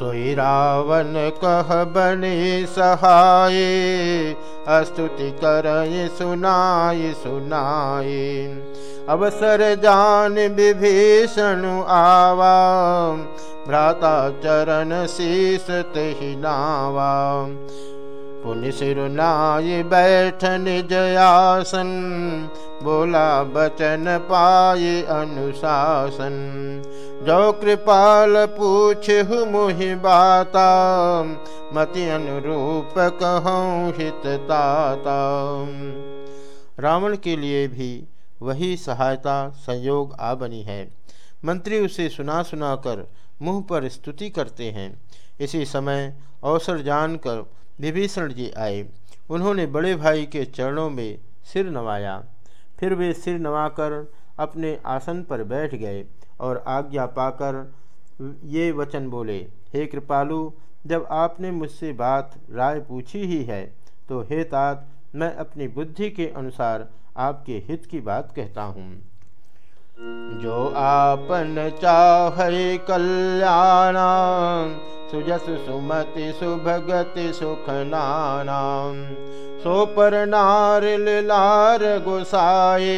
सोई रावण कह बने सहाय अस्तुति कर सुनाई सुनाई। अवसर जान विभीषण आवा भ्राता चरण शीस तही नावा। पुण्य सिरुनाय बैठ निज आसन बोला बचन पाए अनुशासन जो कृपाल पूछ मुहि बाता। मति अनुरूप कहूँ हित ताता रावण के लिए भी वही सहायता, संयोग आ बनी है। मंत्री उसे सुना सुना कर मुँह पर स्तुति करते हैं। इसी समय अवसर जानकर विभीषण जी आए। उन्होंने बड़े भाई के चरणों में सिर नवाया। फिर वे सिर नवाकर अपने आसन पर बैठ गए। और आज्ञा पाकर ये वचन बोले, हे कृपालु, जब आपने मुझसे बात राय पूछी ही है तो हे तात, मैं अपनी बुद्धि के अनुसार आपके हित की बात कहता हूँ। जो आपन चाह कल्याण, सुजस सुमति सुभगति सुख नानाम सो पर नार लार गुसाए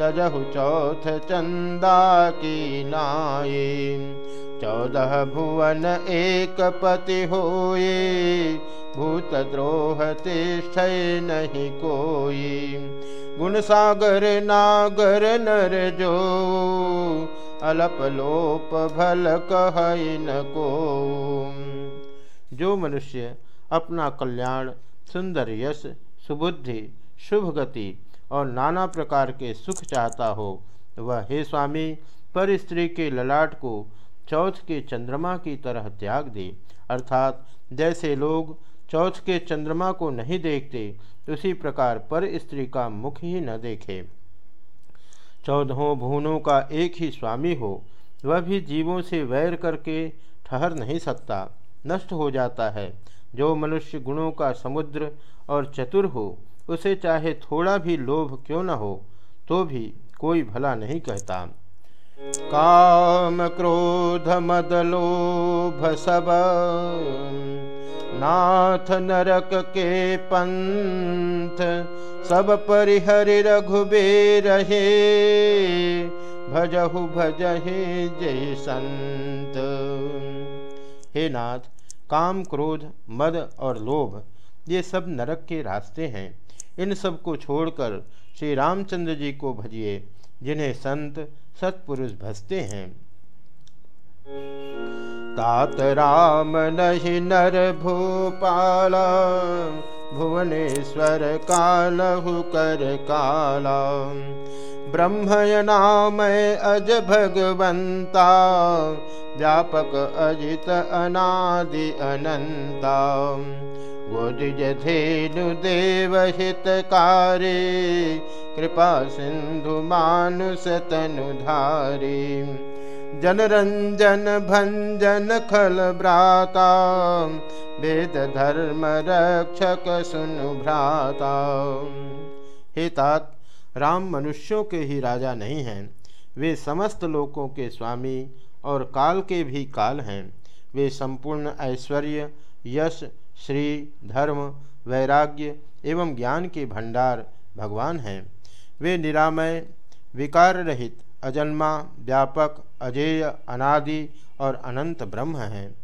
तजहु चौथ चंदा की नाये। चौदह भुवन एक पति होए भूत द्रोह तिष्ठ नहीं कोई गुण सागर, नागर, नर जो, अलप लोप भल कह न को। जो मनुष्य अपना कल्याण, सुंदर यश, सुबुद्धि शुभ गति और नाना प्रकार के सुख चाहता हो, वह हे स्वामी, पर स्त्री के ललाट को चौथ के चंद्रमा की तरह त्याग दे। अर्थात जैसे लोग चौथ के चंद्रमा को नहीं देखते, उसी प्रकार पर स्त्री का मुख ही न देखे। चौदहों भुवनों का एक ही स्वामी हो, वह भी जीवों से वैर करके ठहर नहीं सकता, नष्ट हो जाता है। जो मनुष्य गुणों का समुद्र और चतुर हो उसे चाहे थोड़ा भी लोभ क्यों न हो तो भी कोई भला नहीं कहता। काम क्रोध मद लोभ सब। नाथ नरक के पंथ सब परिहरि रघुबे रहे भजहु भजहे जय संत। हे नाथ, काम क्रोध, मद और लोभ, ये सब नरक के रास्ते हैं। इन सबको छोड़कर श्री रामचंद्र जी को भजिए, जिन्हें संत सत्पुरुष भजते हैं। तात राम नहीं नर भूपाल, भुवनेश्वर कालहु कर काला। ब्रह्मय नाम अज भगवंता, व्यापक अजित अनादि अनंता। धेनु देवहितकारे कृपा सिंधु मानुष तनुधारी जनरंजन, भंजन, खल भ्राता, वेद धर्म रक्षक सुनु भ्राता। हे तात, राम मनुष्यों के ही राजा नहीं हैं। वे समस्त लोकों के स्वामी और काल के भी काल हैं। वे संपूर्ण ऐश्वर्य, यश श्री धर्म, वैराग्य एवं ज्ञान के भंडार भगवान हैं। वे निरामय विकार रहित अजन्मा, व्यापक, अजेय, अनादि और अनंत ब्रह्म हैं।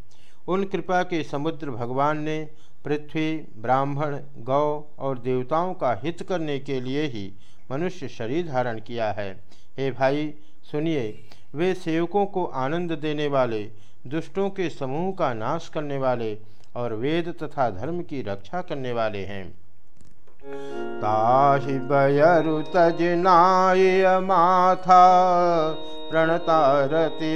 उन कृपा के समुद्र भगवान ने पृथ्वी, ब्राह्मण, गौ और देवताओं का हित करने के लिए ही मनुष्य शरीर धारण किया है। हे भाई, सुनिए, वे सेवकों को आनंद देने वाले, दुष्टों के समूह का नाश करने वाले और वेद तथा धर्म की रक्षा करने वाले हैं। ताहि बयरु माथा प्रणतारति